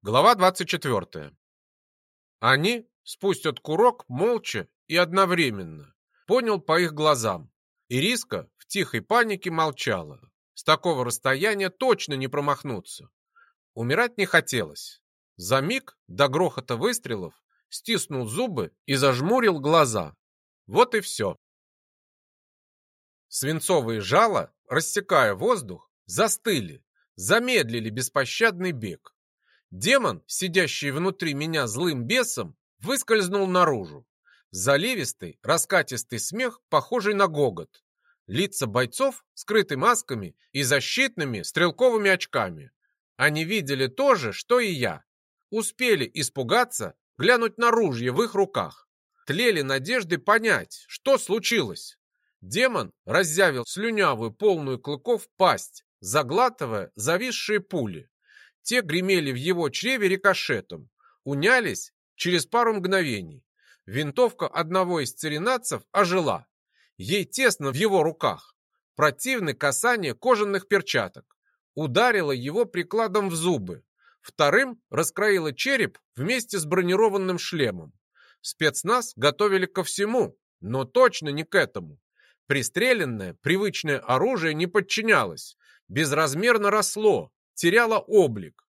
Глава 24. Они спустят курок молча и одновременно. Понял по их глазам. Ириска в тихой панике молчала. С такого расстояния точно не промахнуться. Умирать не хотелось. За миг до грохота выстрелов стиснул зубы и зажмурил глаза. Вот и все. Свинцовые жала, рассекая воздух, застыли, замедлили беспощадный бег. Демон, сидящий внутри меня злым бесом, выскользнул наружу. Заливистый, раскатистый смех, похожий на гогот. Лица бойцов скрыты масками и защитными стрелковыми очками. Они видели то же, что и я. Успели испугаться, глянуть на ружье в их руках. Тлели надежды понять, что случилось. Демон разъявил слюнявую, полную клыков пасть, заглатывая зависшие пули. Те гремели в его чреве рикошетом, унялись через пару мгновений. Винтовка одного из царинадцев ожила. Ей тесно в его руках. Противны касание кожаных перчаток. Ударила его прикладом в зубы. Вторым раскроила череп вместе с бронированным шлемом. Спецназ готовили ко всему, но точно не к этому. Пристреленное, привычное оружие не подчинялось, безразмерно росло, теряло облик.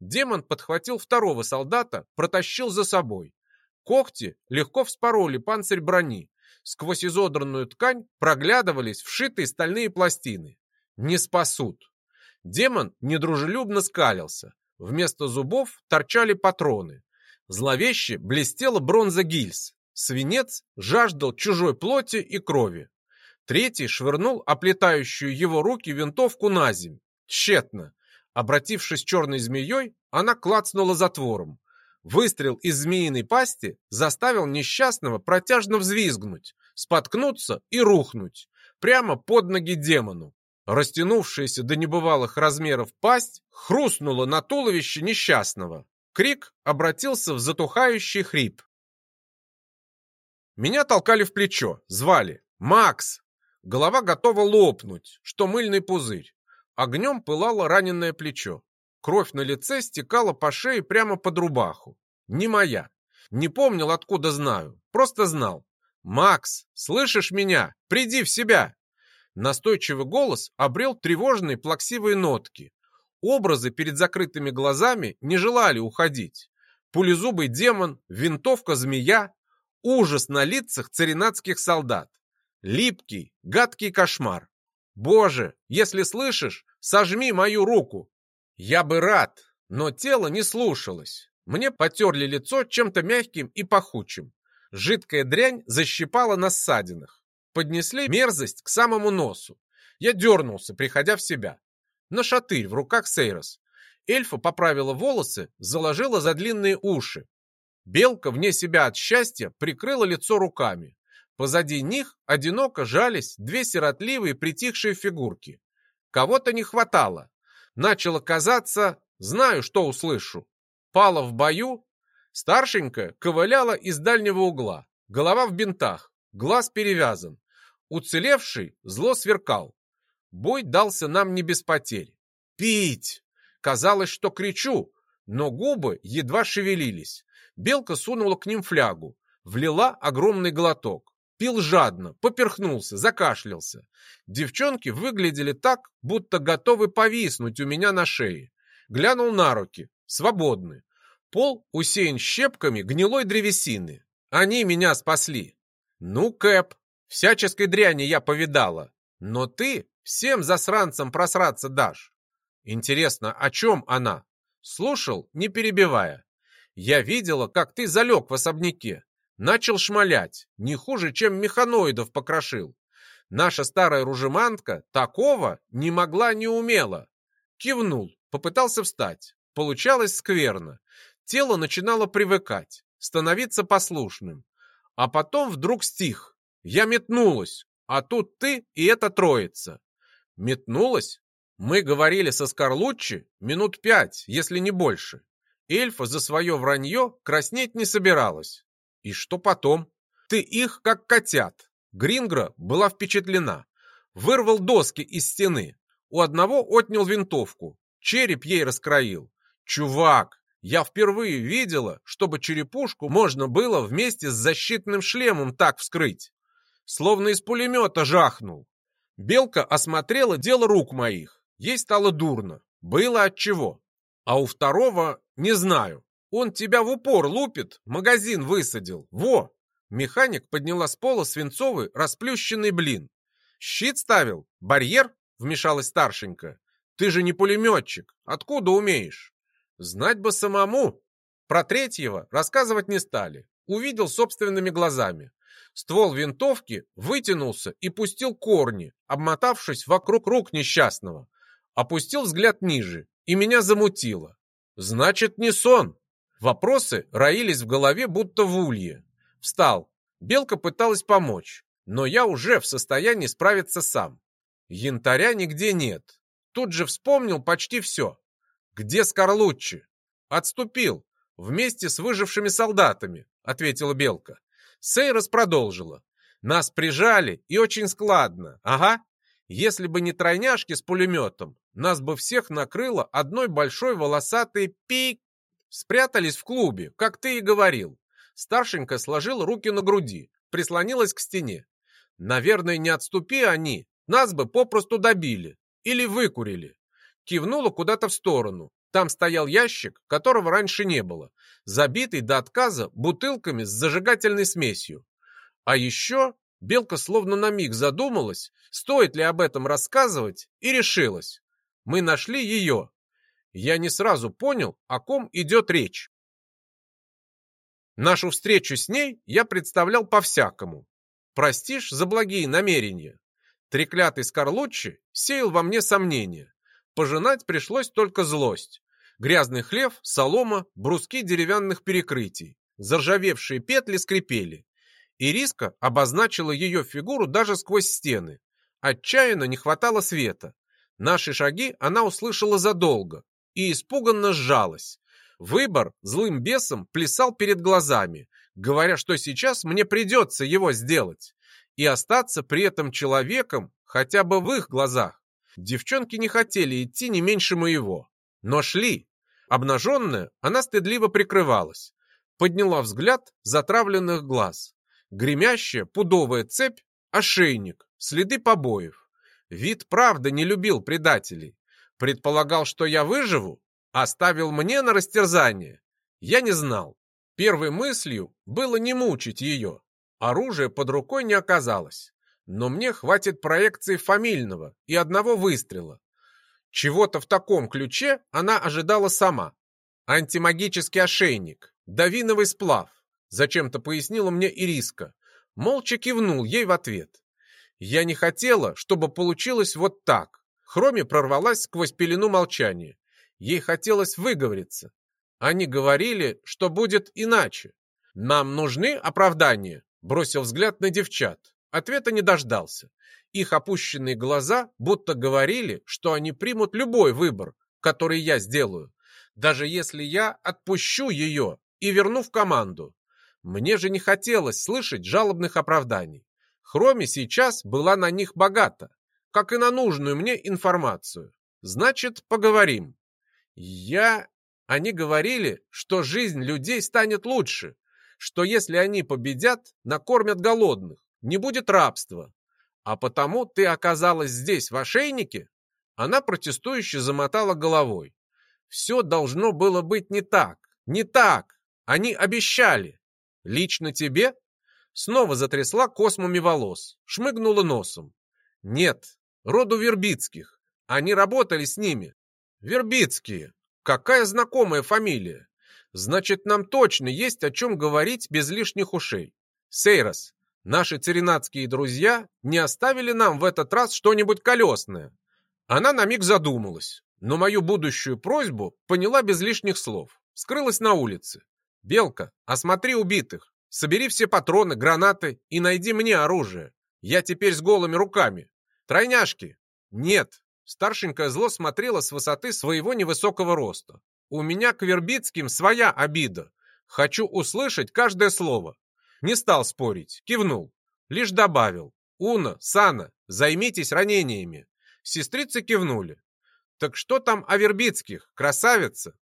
Демон подхватил второго солдата, протащил за собой. Когти легко вспороли панцирь брони. Сквозь изодранную ткань проглядывались вшитые стальные пластины. Не спасут. Демон недружелюбно скалился. Вместо зубов торчали патроны. Зловеще блестела бронза гильз. Свинец жаждал чужой плоти и крови. Третий швырнул оплетающую его руки винтовку на земь. Тщетно. Обратившись черной змеей, она клацнула затвором. Выстрел из змеиной пасти заставил несчастного протяжно взвизгнуть, споткнуться и рухнуть прямо под ноги демону. Растянувшаяся до небывалых размеров пасть хрустнула на туловище несчастного. Крик обратился в затухающий хрип. Меня толкали в плечо, звали. «Макс!» Голова готова лопнуть, что мыльный пузырь. Огнем пылало раненое плечо. Кровь на лице стекала по шее прямо под рубаху. Не моя. Не помнил, откуда знаю. Просто знал. «Макс, слышишь меня? Приди в себя!» Настойчивый голос обрел тревожные плаксивые нотки. Образы перед закрытыми глазами не желали уходить. Пулезубый демон, винтовка-змея, ужас на лицах царинатских солдат. Липкий, гадкий кошмар. Боже, если слышишь, сожми мою руку. Я бы рад, но тело не слушалось. Мне потерли лицо чем-то мягким и пахучим. Жидкая дрянь защипала на ссадинах. Поднесли мерзость к самому носу. Я дернулся, приходя в себя. На шатырь в руках Сейрос. Эльфа поправила волосы, заложила за длинные уши. Белка вне себя от счастья прикрыла лицо руками. Позади них одиноко жались две сиротливые притихшие фигурки. Кого-то не хватало. Начало казаться, знаю, что услышу. Пала в бою. Старшенькая ковыляла из дальнего угла. Голова в бинтах, глаз перевязан. Уцелевший зло сверкал. Бой дался нам не без потерь. «Пить!» Казалось, что кричу, но губы едва шевелились. Белка сунула к ним флягу, влила огромный глоток. Пил жадно, поперхнулся, закашлялся. Девчонки выглядели так, будто готовы повиснуть у меня на шее. Глянул на руки. Свободны. Пол усеян щепками гнилой древесины. Они меня спасли. Ну, Кэп, всяческой дряни я повидала. Но ты всем засранцам просраться дашь. Интересно, о чем она? Слушал, не перебивая. Я видела, как ты залег в особняке. Начал шмалять, не хуже, чем механоидов покрошил. Наша старая ружемантка такого не могла, не умела. Кивнул, попытался встать. Получалось скверно. Тело начинало привыкать, становиться послушным. А потом вдруг стих. Я метнулась, а тут ты и эта троица. Метнулась? Мы говорили со Скорлуччи минут пять, если не больше. Эльфа за свое вранье краснеть не собиралась. И что потом? Ты их как котят. Грингра была впечатлена. Вырвал доски из стены. У одного отнял винтовку. Череп ей раскроил. Чувак, Я впервые видела, чтобы черепушку можно было вместе с защитным шлемом так вскрыть. Словно из пулемета жахнул. Белка осмотрела дело рук моих. Ей стало дурно. Было от чего. А у второго не знаю. Он тебя в упор лупит, магазин высадил. Во! Механик подняла с пола свинцовый расплющенный блин. Щит ставил? Барьер? Вмешалась старшенькая. Ты же не пулеметчик. Откуда умеешь? Знать бы самому. Про третьего рассказывать не стали. Увидел собственными глазами. Ствол винтовки вытянулся и пустил корни, обмотавшись вокруг рук несчастного. Опустил взгляд ниже, и меня замутило. Значит, не сон. Вопросы роились в голове, будто в улье. Встал. Белка пыталась помочь, но я уже в состоянии справиться сам. Янтаря нигде нет. Тут же вспомнил почти все. Где Скорлуччи? Отступил. Вместе с выжившими солдатами, ответила Белка. Сейрос продолжила. Нас прижали и очень складно. Ага. Если бы не тройняшки с пулеметом, нас бы всех накрыло одной большой волосатой пик. Спрятались в клубе, как ты и говорил. Старшенькая сложила руки на груди, прислонилась к стене. Наверное, не отступи они, нас бы попросту добили или выкурили. Кивнула куда-то в сторону. Там стоял ящик, которого раньше не было, забитый до отказа бутылками с зажигательной смесью. А еще Белка словно на миг задумалась, стоит ли об этом рассказывать, и решилась. Мы нашли ее. Я не сразу понял, о ком идет речь. Нашу встречу с ней я представлял по-всякому. Простишь за благие намерения. Треклятый Скорлуччи сеял во мне сомнения. Пожинать пришлось только злость. Грязный хлев, солома, бруски деревянных перекрытий. Заржавевшие петли скрипели. Ириска обозначила ее фигуру даже сквозь стены. Отчаянно не хватало света. Наши шаги она услышала задолго и испуганно сжалась. Выбор злым бесом плясал перед глазами, говоря, что сейчас мне придется его сделать и остаться при этом человеком хотя бы в их глазах. Девчонки не хотели идти не меньше моего, но шли. Обнаженная, она стыдливо прикрывалась, подняла взгляд затравленных глаз. Гремящая пудовая цепь, ошейник, следы побоев. Вид правда не любил предателей. Предполагал, что я выживу, оставил мне на растерзание. Я не знал. Первой мыслью было не мучить ее. Оружия под рукой не оказалось. Но мне хватит проекции фамильного и одного выстрела. Чего-то в таком ключе она ожидала сама. Антимагический ошейник, давиновый сплав. Зачем-то пояснила мне Ириска. Молча кивнул ей в ответ. Я не хотела, чтобы получилось вот так. Хроми прорвалась сквозь пелену молчания. Ей хотелось выговориться. Они говорили, что будет иначе. Нам нужны оправдания. Бросил взгляд на девчат. Ответа не дождался. Их опущенные глаза будто говорили, что они примут любой выбор, который я сделаю, даже если я отпущу ее и верну в команду. Мне же не хотелось слышать жалобных оправданий. Хроми сейчас была на них богата, как и на нужную мне информацию. Значит, поговорим. Я... Они говорили, что жизнь людей станет лучше, что если они победят, накормят голодных, не будет рабства. А потому ты оказалась здесь, в ошейнике? Она протестующе замотала головой. Все должно было быть не так, не так. Они обещали. Лично тебе? Снова затрясла космами волос, шмыгнула носом. Нет, роду Вербицких. Они работали с ними. Вербицкие. Какая знакомая фамилия. Значит, нам точно есть о чем говорить без лишних ушей. Сейрос, Наши царинатские друзья не оставили нам в этот раз что-нибудь колесное. Она на миг задумалась, но мою будущую просьбу поняла без лишних слов. Скрылась на улице. «Белка, осмотри убитых. Собери все патроны, гранаты и найди мне оружие. Я теперь с голыми руками. Тройняшки?» «Нет». Старшенькая зло смотрела с высоты своего невысокого роста. «У меня к Вербицким своя обида. Хочу услышать каждое слово. Не стал спорить, кивнул. Лишь добавил. «Уна, Сана, займитесь ранениями». Сестрицы кивнули. «Так что там о Вербицких, красавица?»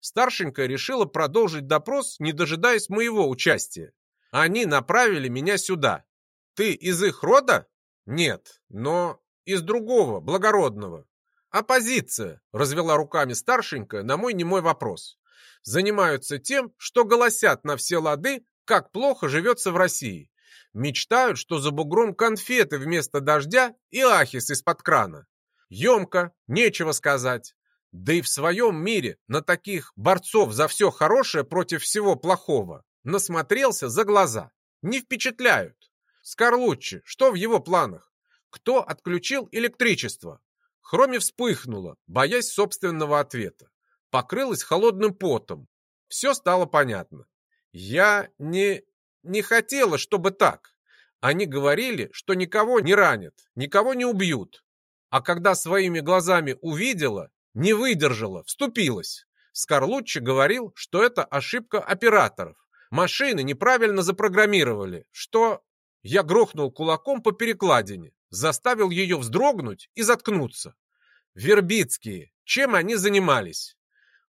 Старшенькая решила продолжить допрос, не дожидаясь моего участия. Они направили меня сюда. Ты из их рода? Нет, но из другого, благородного. Оппозиция, развела руками старшенькая на мой немой вопрос. Занимаются тем, что голосят на все лады, как плохо живется в России. Мечтают, что за бугром конфеты вместо дождя и ахис из-под крана. Емко, нечего сказать. Да и в своем мире на таких борцов за все хорошее против всего плохого насмотрелся за глаза. Не впечатляют. Скорлуччи, что в его планах? Кто отключил электричество? Хроми вспыхнула, боясь собственного ответа. Покрылась холодным потом. Все стало понятно. Я не... не хотела, чтобы так. Они говорили, что никого не ранят, никого не убьют. А когда своими глазами увидела, не выдержала, вступилась. Скорлуччи говорил, что это ошибка операторов. Машины неправильно запрограммировали, что... Я грохнул кулаком по перекладине, заставил ее вздрогнуть и заткнуться. Вербицкие, чем они занимались?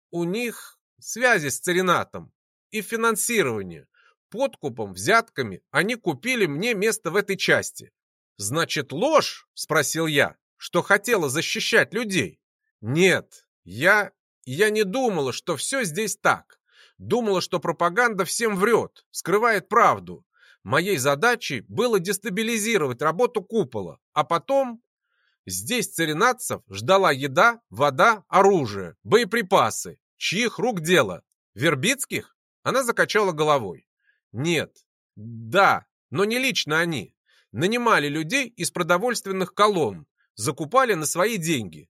У них связи с Царинатом и финансирование. Подкупом, взятками они купили мне место в этой части. Значит, ложь? Спросил я, что хотела защищать людей. Нет, я... я не думала, что все здесь так. Думала, что пропаганда всем врет, скрывает правду. Моей задачей было дестабилизировать работу купола, а потом... Здесь царинатцев ждала еда, вода, оружие, боеприпасы. Чьих рук дело? Вербицких? Она закачала головой. Нет. Да, но не лично они. Нанимали людей из продовольственных колонн, закупали на свои деньги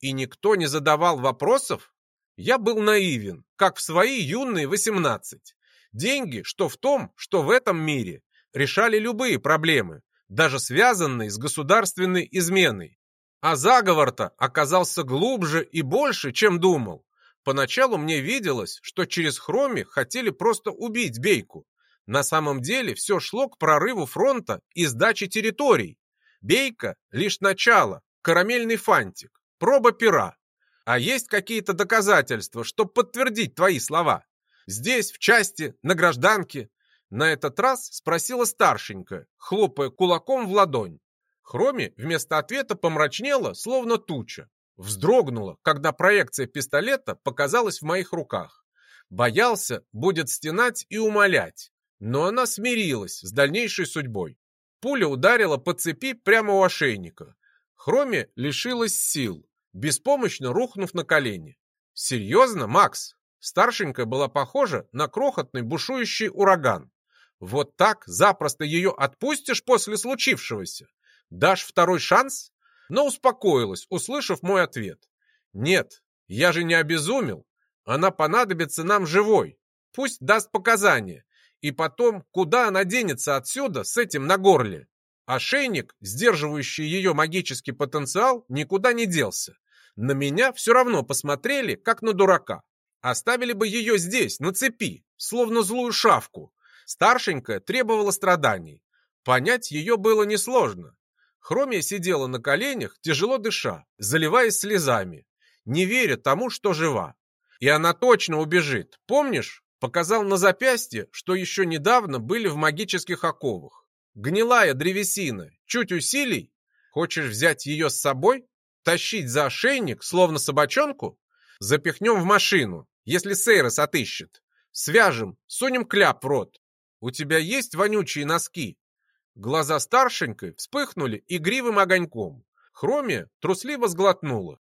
и никто не задавал вопросов? Я был наивен, как в свои юные восемнадцать. Деньги, что в том, что в этом мире, решали любые проблемы, даже связанные с государственной изменой. А заговор-то оказался глубже и больше, чем думал. Поначалу мне виделось, что через Хроми хотели просто убить Бейку. На самом деле все шло к прорыву фронта и сдаче территорий. Бейка — лишь начало, карамельный фантик. Проба пера. А есть какие-то доказательства, чтобы подтвердить твои слова? Здесь, в части, на гражданке?» На этот раз спросила старшенькая, хлопая кулаком в ладонь. Хроми вместо ответа помрачнела, словно туча. Вздрогнула, когда проекция пистолета показалась в моих руках. Боялся, будет стенать и умолять. Но она смирилась с дальнейшей судьбой. Пуля ударила по цепи прямо у ошейника. Хроми лишилась сил, беспомощно рухнув на колени. «Серьезно, Макс?» Старшенькая была похожа на крохотный бушующий ураган. «Вот так запросто ее отпустишь после случившегося? Дашь второй шанс?» Но успокоилась, услышав мой ответ. «Нет, я же не обезумел. Она понадобится нам живой. Пусть даст показания. И потом, куда она денется отсюда с этим на горле? Ошейник, сдерживающий ее магический потенциал, никуда не делся. На меня все равно посмотрели, как на дурака. Оставили бы ее здесь, на цепи, словно злую шавку. Старшенькая требовала страданий. Понять ее было несложно. Хромия сидела на коленях, тяжело дыша, заливаясь слезами, не веря тому, что жива. И она точно убежит. Помнишь, показал на запястье, что еще недавно были в магических оковах. Гнилая древесина, чуть усилий. Хочешь взять ее с собой? Тащить за ошейник, словно собачонку? Запихнем в машину, если Сейрос отыщет. Свяжем, сунем кляп в рот. У тебя есть вонючие носки?» Глаза старшенькой вспыхнули игривым огоньком. Хроме трусливо сглотнула.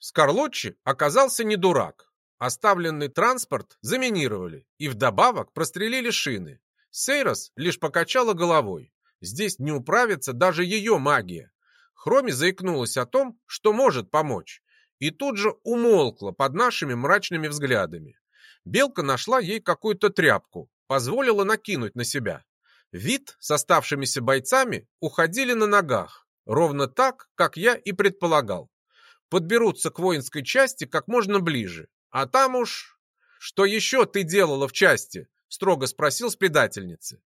Скорлуччи оказался не дурак. Оставленный транспорт заминировали и вдобавок прострелили шины. Сейрос лишь покачала головой. Здесь не управится даже ее магия. Хроми заикнулась о том, что может помочь, и тут же умолкла под нашими мрачными взглядами. Белка нашла ей какую-то тряпку, позволила накинуть на себя. Вид с оставшимися бойцами уходили на ногах, ровно так, как я и предполагал. Подберутся к воинской части как можно ближе, а там уж... «Что еще ты делала в части?» — строго спросил с предательницы.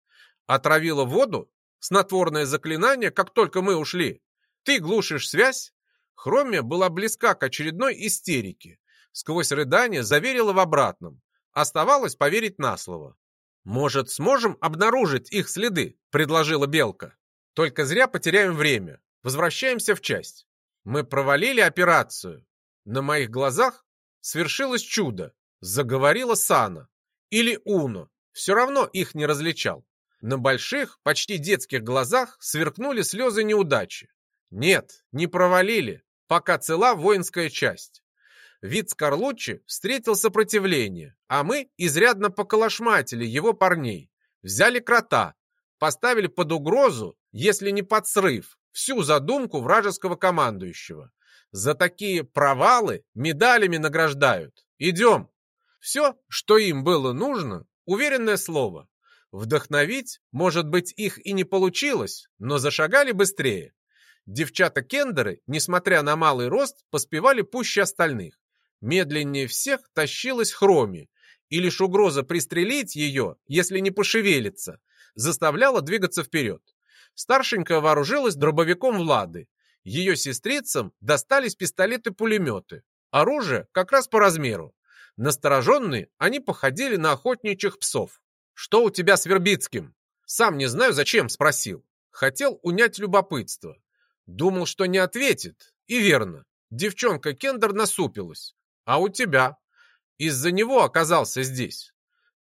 «Отравила воду? Снотворное заклинание, как только мы ушли?» Ты глушишь связь? Хромия была близка к очередной истерике. Сквозь рыдание заверила в обратном. Оставалось поверить на слово. «Может, сможем обнаружить их следы?» – предложила Белка. «Только зря потеряем время. Возвращаемся в часть. Мы провалили операцию. На моих глазах свершилось чудо. Заговорила Сана. Или Уно. Все равно их не различал. На больших, почти детских глазах сверкнули слезы неудачи. Нет, не провалили, пока цела воинская часть. Вид Скорлуччи встретил сопротивление, а мы изрядно поколошматили его парней. Взяли крота, поставили под угрозу, если не под срыв, всю задумку вражеского командующего. За такие провалы медалями награждают. Идем. Все, что им было нужно, уверенное слово. Вдохновить, может быть, их и не получилось, но зашагали быстрее. Девчата-кендеры, несмотря на малый рост, поспевали пуще остальных. Медленнее всех тащилась Хроми, и лишь угроза пристрелить ее, если не пошевелится, заставляла двигаться вперед. Старшенькая вооружилась дробовиком Влады. Ее сестрицам достались пистолеты-пулеметы. Оружие как раз по размеру. Настороженные, они походили на охотничьих псов. «Что у тебя с Вербицким?» «Сам не знаю, зачем», — спросил. Хотел унять любопытство. Думал, что не ответит. И верно. Девчонка Кендер насупилась. «А у тебя?» «Из-за него оказался здесь».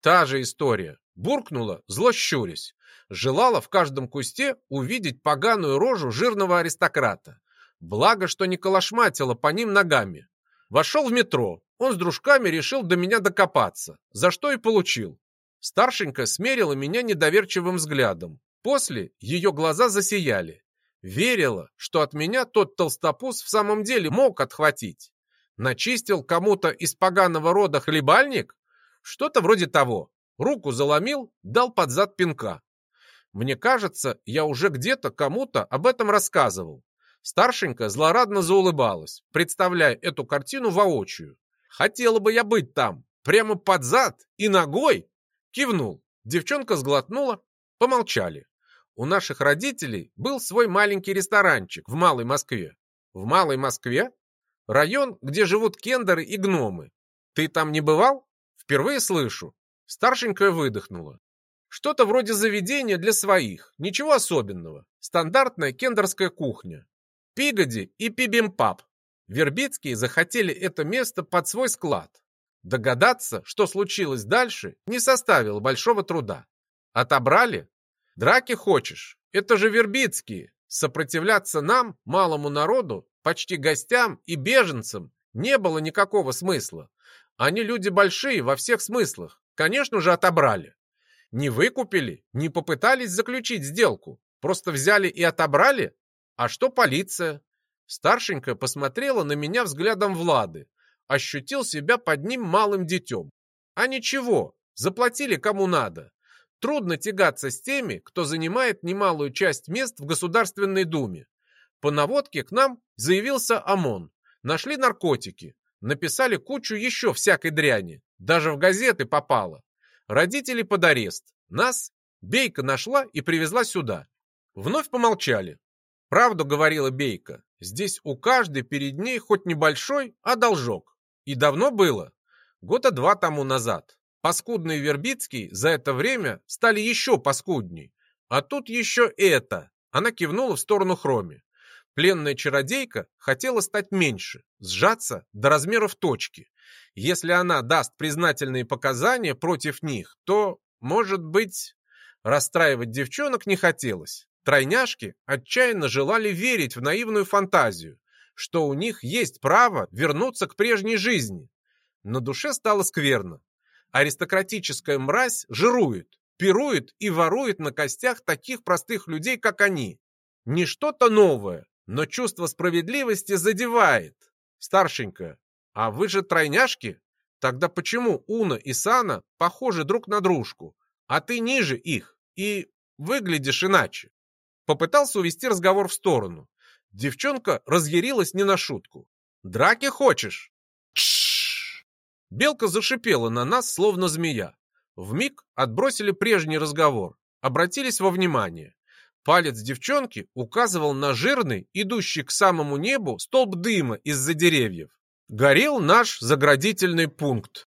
Та же история. Буркнула, зло щурясь желала в каждом кусте увидеть поганую рожу жирного аристократа. Благо, что не колошматила по ним ногами. Вошел в метро. Он с дружками решил до меня докопаться, за что и получил. Старшенькая смерила меня недоверчивым взглядом. После ее глаза засияли. Верила, что от меня тот толстопуз в самом деле мог отхватить. Начистил кому-то из поганого рода хлебальник? Что-то вроде того. Руку заломил, дал под зад пинка. Мне кажется, я уже где-то кому-то об этом рассказывал. Старшенькая злорадно заулыбалась, представляя эту картину воочию. Хотела бы я быть там, прямо под зад и ногой. Кивнул. Девчонка сглотнула. Помолчали. У наших родителей был свой маленький ресторанчик в Малой Москве. В Малой Москве? Район, где живут кендеры и гномы. Ты там не бывал? Впервые слышу. Старшенькая выдохнула. Что-то вроде заведения для своих, ничего особенного. Стандартная кендерская кухня. Пигоди и пибимпап. Вербицкие захотели это место под свой склад. Догадаться, что случилось дальше, не составило большого труда. Отобрали? Драки хочешь? Это же Вербицкие. Сопротивляться нам, малому народу, почти гостям и беженцам, не было никакого смысла. Они люди большие во всех смыслах. Конечно же, отобрали. Не выкупили, не попытались заключить сделку, просто взяли и отобрали? А что полиция? Старшенькая посмотрела на меня взглядом Влады, ощутил себя под ним малым детем. А ничего, заплатили кому надо. Трудно тягаться с теми, кто занимает немалую часть мест в Государственной Думе. По наводке к нам заявился ОМОН. Нашли наркотики, написали кучу еще всякой дряни, даже в газеты попало. Родители под арест. Нас Бейка нашла и привезла сюда. Вновь помолчали. Правду говорила Бейка. Здесь у каждой перед ней хоть небольшой, а должок. И давно было? Года два тому назад. Паскудные Вербицкие за это время стали еще паскудней. А тут еще это. Она кивнула в сторону Хроми. Пленная чародейка хотела стать меньше, сжаться до размеров точки. Если она даст признательные показания против них, то, может быть... Расстраивать девчонок не хотелось. Тройняшки отчаянно желали верить в наивную фантазию, что у них есть право вернуться к прежней жизни. На душе стало скверно. Аристократическая мразь жирует, пирует и ворует на костях таких простых людей, как они. Не что-то новое, но чувство справедливости задевает. Старшенькая, а вы же тройняшки? Тогда почему Уна и Сана похожи друг на дружку, а ты ниже их и выглядишь иначе? Попытался увести разговор в сторону. Девчонка разъярилась не на шутку. «Драки хочешь?» Тш! Белка зашипела на нас, словно змея. Вмиг отбросили прежний разговор, обратились во внимание. Палец девчонки указывал на жирный, идущий к самому небу, столб дыма из-за деревьев. горел наш заградительный пункт.